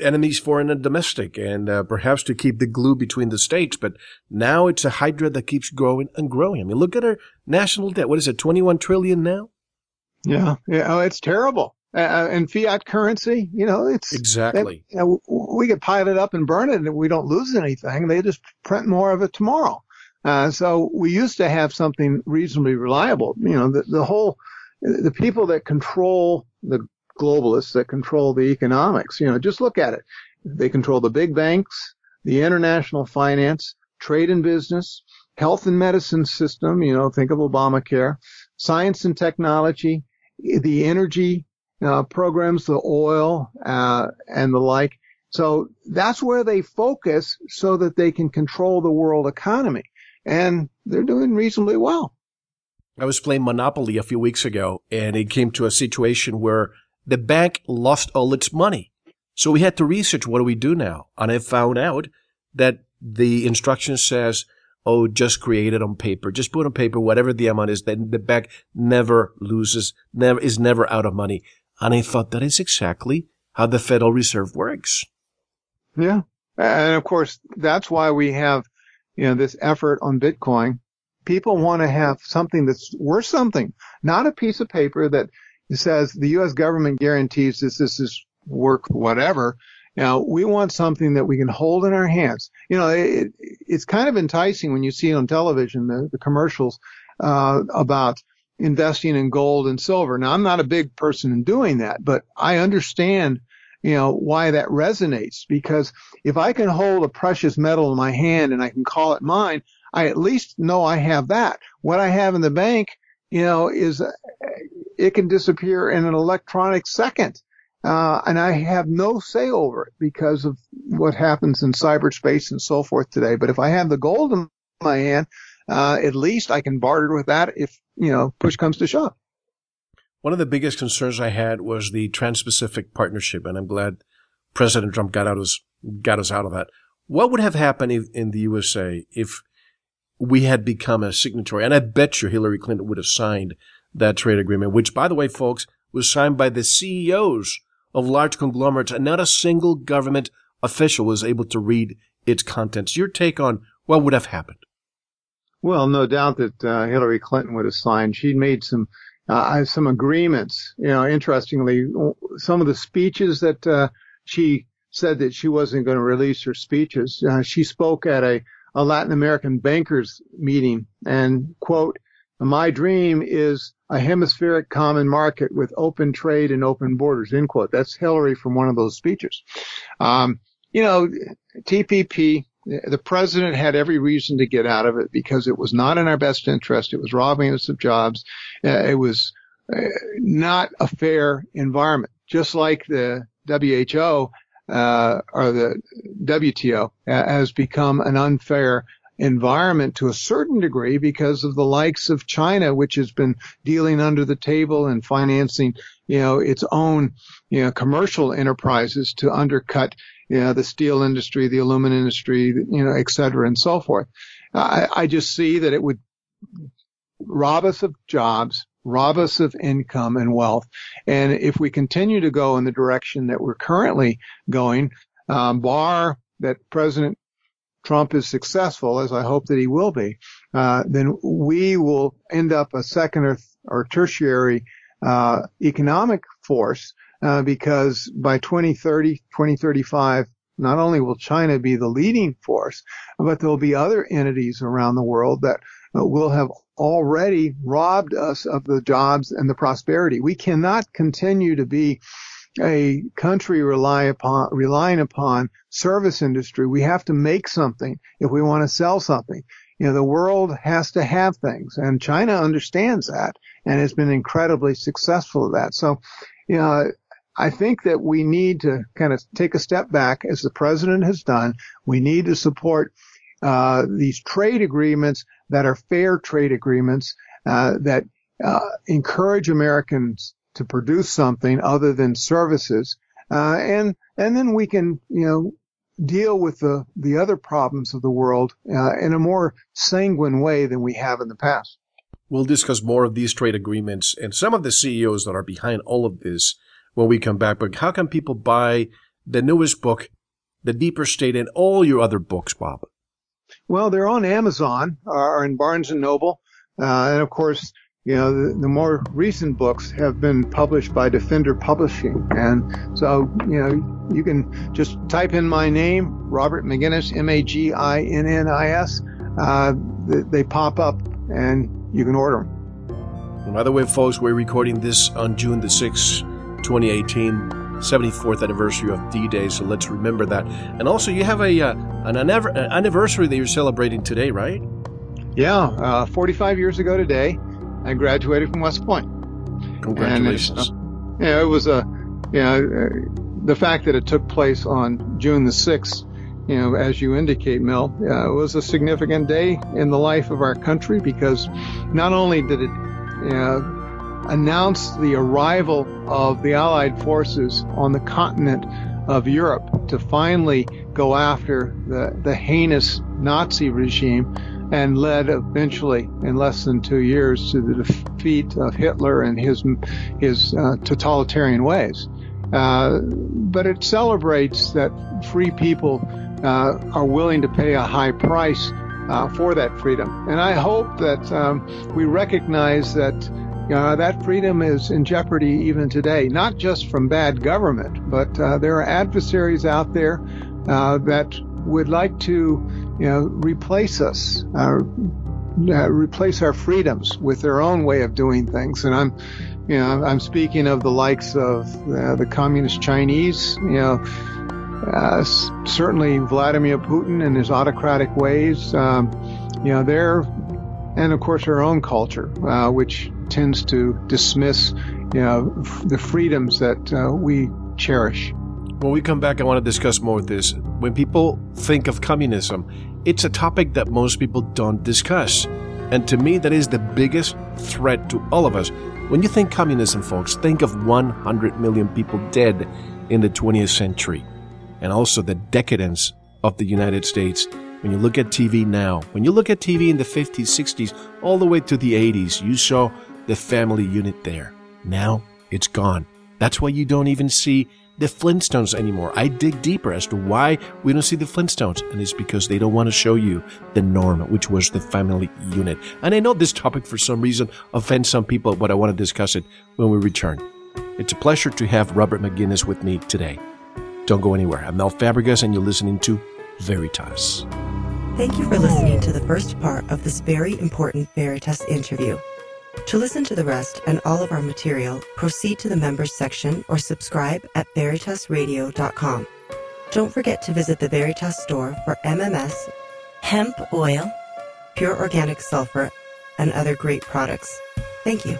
enemies, foreign and domestic, and uh, perhaps to keep the glue between the states. But now it's a hydra that keeps growing and growing. I mean, look at our national debt. What is it, 21 trillion now? Yeah. Yeah. Oh, it's terrible. Uh, and fiat currency, you know, it's exactly. They, you know, we could pile it up and burn it, and we don't lose anything. They just print more of it tomorrow. Uh, so we used to have something reasonably reliable. You know, the, the whole, the people that control the globalists that control the economics, you know, just look at it. They control the big banks, the international finance, trade and business, health and medicine system, you know, think of Obamacare, science and technology, the energy uh, programs, the oil, uh, and the like. So that's where they focus so that they can control the world economy. And they're doing reasonably well. I was playing Monopoly a few weeks ago and it came to a situation where the bank lost all its money. So we had to research what do we do now? And I found out that the instruction says, oh, just create it on paper. Just put on paper whatever the amount is. Then the bank never loses, never is never out of money. And I thought that is exactly how the Federal Reserve works. Yeah. And of course, that's why we have, you know, this effort on Bitcoin. People want to have something that's worth something, not a piece of paper that says the U.S. government guarantees this, this is work whatever. Now we want something that we can hold in our hands. You know, it, it's kind of enticing when you see on television the, the commercials uh, about investing in gold and silver. Now I'm not a big person in doing that, but I understand, you know, why that resonates because if I can hold a precious metal in my hand and I can call it mine, I at least know I have that. What I have in the bank, you know, is it can disappear in an electronic second. Uh, and I have no say over it because of what happens in cyberspace and so forth today. But if I have the gold in my hand, uh, at least I can barter with that if, you know, push comes to shove. One of the biggest concerns I had was the Trans-Pacific Partnership, and I'm glad President Trump got, out us, got us out of that. What would have happened if, in the USA if we had become a signatory? And I bet you Hillary Clinton would have signed that trade agreement, which, by the way, folks, was signed by the CEOs of large conglomerates, and not a single government official was able to read its contents. Your take on what would have happened? Well, no doubt that uh, Hillary Clinton would have signed. She'd made some uh, some agreements. You know, interestingly, some of the speeches that uh, she said that she wasn't going to release her speeches. Uh, she spoke at a, a Latin American bankers meeting and quote, "My dream is a hemispheric common market with open trade and open borders, end quote. That's Hillary from one of those speeches. Um, you know, TPP, the president had every reason to get out of it because it was not in our best interest. It was robbing us of jobs. Uh, it was uh, not a fair environment, just like the WHO uh, or the WTO has become an unfair environment to a certain degree because of the likes of China, which has been dealing under the table and financing, you know, its own, you know, commercial enterprises to undercut, you know, the steel industry, the aluminum industry, you know, et cetera and so forth. I, I just see that it would rob us of jobs, rob us of income and wealth. And if we continue to go in the direction that we're currently going, um, bar that President Trump is successful, as I hope that he will be, uh, then we will end up a second or, or tertiary uh, economic force uh, because by 2030, 2035, not only will China be the leading force, but there will be other entities around the world that will have already robbed us of the jobs and the prosperity. We cannot continue to be a country rely upon, relying upon service industry. We have to make something if we want to sell something. You know, the world has to have things and China understands that and has been incredibly successful at that. So, you know, I think that we need to kind of take a step back as the president has done. We need to support uh, these trade agreements that are fair trade agreements uh, that uh, encourage Americans to produce something other than services, uh, and and then we can you know deal with the the other problems of the world in a more sanguine way than we have in the past. We'll discuss more of these trade agreements and some of the CEOs that are behind all of this when we come back. But how can people buy the newest book, The Deeper State, and all your other books, Bob? Well, they're on Amazon or in Barnes and Noble, uh, and of course you know, the, the, more recent books have been published by Defender Publishing. And so, you know, you can just type in my name, Robert Maginnis, M-A-G-I-N-N-I-S. Uh, they, they pop up and you can order them. by the way, folks, we're recording this on June the 6th, 2018, 74th anniversary of D-Day, so let's remember that. And also, you have a uh, an anniversary that you're celebrating today, right? Yeah, uh, 45 years ago today. I graduated from West Point. Congratulations. And, uh, yeah, it was a, you know, uh, the fact that it took place on June the 6th, you know, as you indicate, Mel, uh, was a significant day in the life of our country because not only did it announce the arrival of the Allied forces on the continent of Europe to finally go after the, the heinous Nazi regime, and led eventually, in less than two years, to the defeat of Hitler and his his uh, totalitarian ways. Uh, but it celebrates that free people uh, are willing to pay a high price uh, for that freedom, and I hope that um, we recognize that. Uh, that freedom is in jeopardy even today, not just from bad government, but uh, there are adversaries out there that would like to you know, replace us, uh, uh, replace our freedoms with their own way of doing things. And I'm, you know, I'm speaking of the likes of uh, the communist Chinese, you know, uh, certainly Vladimir Putin and his autocratic ways. Um, you know, they're, and of course our own culture, uh, which tends to dismiss, you know, the freedoms that uh, we cherish. When we come back, I want to discuss more of this. When people think of communism, it's a topic that most people don't discuss. And to me, that is the biggest threat to all of us. When you think communism, folks, think of 100 million people dead in the 20th century and also the decadence of the United States. When you look at TV now, when you look at TV in the 50s, 60s, all the way to the 80s, you saw the family unit there. Now it's gone. That's why you don't even see the Flintstones anymore. I dig deeper as to why we don't see the Flintstones, and it's because they don't want to show you the norm, which was the family unit. And I know this topic for some reason offends some people, but I want to discuss it when we return. It's a pleasure to have Robert Maginnis with me today. Don't go anywhere. I'm Mel Fabregas, and you're listening to Veritas. Thank you for listening to the first part of this very important Veritas interview. To listen to the rest and all of our material, proceed to the members section or subscribe at veritasradio.com. Don't forget to visit the Veritas store for MMS, hemp oil, pure organic sulfur, and other great products. Thank you.